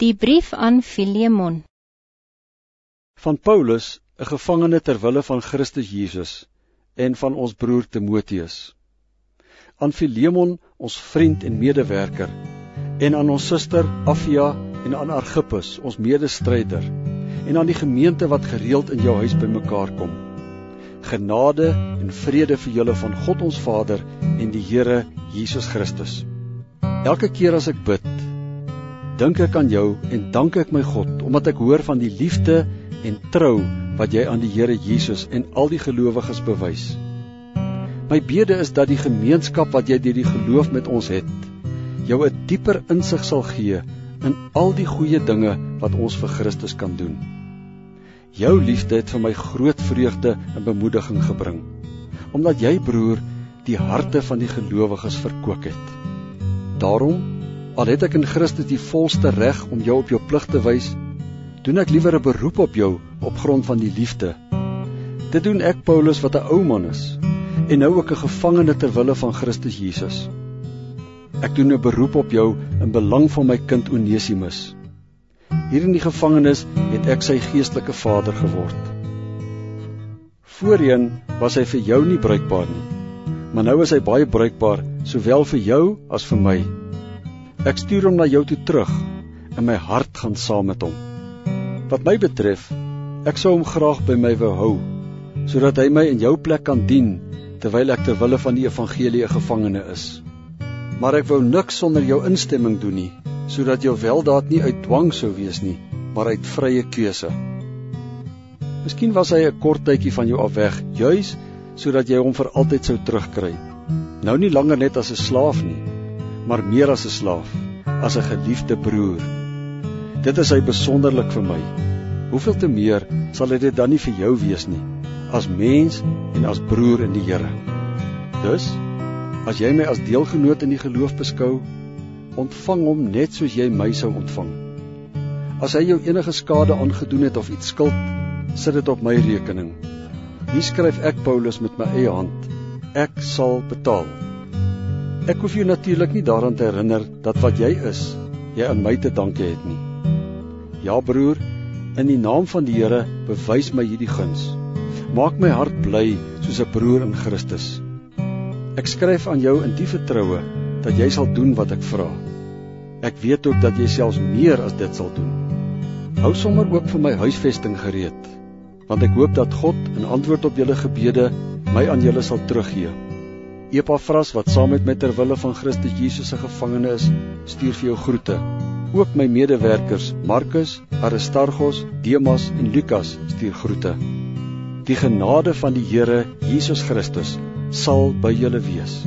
Die brief aan Filemon. van Paulus, 'n gevangene ter wille van Christus Jesus en van ons broer Timoteus. Aan Filemon, ons vriend en medewerker, en aan ons suster Afia en aan Argippus, ons medestryder, en aan die gemeente wat gereeld in jou huis bymekaar kom. Genade en vrede vir julle van God ons Vader en die Here Jesus Christus. Elke keer as ek bid, dink ek aan jou en dank ek my God omdat ek hoor van die liefde en trou wat jy aan die Here Jesus en al die gelowiges bewys. My bede is dat die gemeenskap wat jy deur die geloof met ons het, jou 'n dieper insig sal gee in al die goeie dinge wat ons vir Christus kan doen. Jou liefde het vir my groot vreugde en bemoediging gebring, omdat jy broer die harte van die gelowiges verkoop het. Daarom, al het ek in Christus die volste reg om jou op jou plig te wys, doen ek liewer 'n beroep op jou op grond van die liefde. Dit doen ek Paulus wat 'n ou man is en nou ook 'n gevangene ter wille van Christus Jesus. Ek doen 'n beroep op jou in belang van my kind Onesimus. Hier in die gevangenis het ek sy geestelike vader geword. Voorheen was hy vir jou nie bruikbaar nie, maar nou is hy baie bruikbaar sowel vir jou as vir my. Ek stuur hom na jou toe terug en my hart gaan saam met hom. Wat my betref, ek sou hom graag by my wou hou sodat hy my in jou plek kan dien terwyl ek ter wille van die evangelie 'n gevangene is. Maar ek wou niks sonder jou instemming doen nie, sodat jou weldaad nie uit dwang sou wees nie, maar uit vrye keuse. Miskien was hy 'n kort tydjie van jou af weg, juis sodat jy hom vir altyd sou terugkry. Nou nie langer net as 'n slaaf nie, maar meer as 'n slaaf, as 'n geliefde broer. Dit is hy besonderlik vir my. Hoeveel te meer sal dit dan nie vir jou wees nie, as mens en as broer in die Here. Dus, as jy my as deelgenoot in die geloof beskou, ontvang hom net soos jy my sou ontvang. As hy jou enige skade aangedoen het of iets skuld, sit dit op my rekening. Hier skryf ek Paulus met my eie hand. Ek sal betaal. Ek hoef jou natuurlik nie daaraan te herinner dat wat jy is, jy aan my te danke het nie. Ja broer, in die naam van die Here bewys my hierdie guns. Maak my hart bly soos 'n broer in Christus. Ek skryf aan jou in die vertroue dat jy sal doen wat ek vra. Ek weet ook dat jy selfs meer as dit sal doen. Hou sommer ook vir my huisvesting gereed, want ek hoop dat God in antwoord op julle gebede my aan julle sal teruggee. Epafras wat saam met my ter wille van Christus Jesus se gevangene is, stuur vir jou groete. Ook my medewerkers Markus, Aristarchus, Demas en Lukas stuur groete. Die genade van die Here Jesus Christus sal by julle wees.